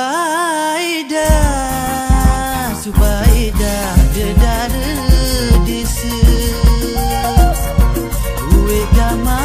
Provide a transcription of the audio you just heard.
Zubaida Zubaida Dedara desa Uwe gama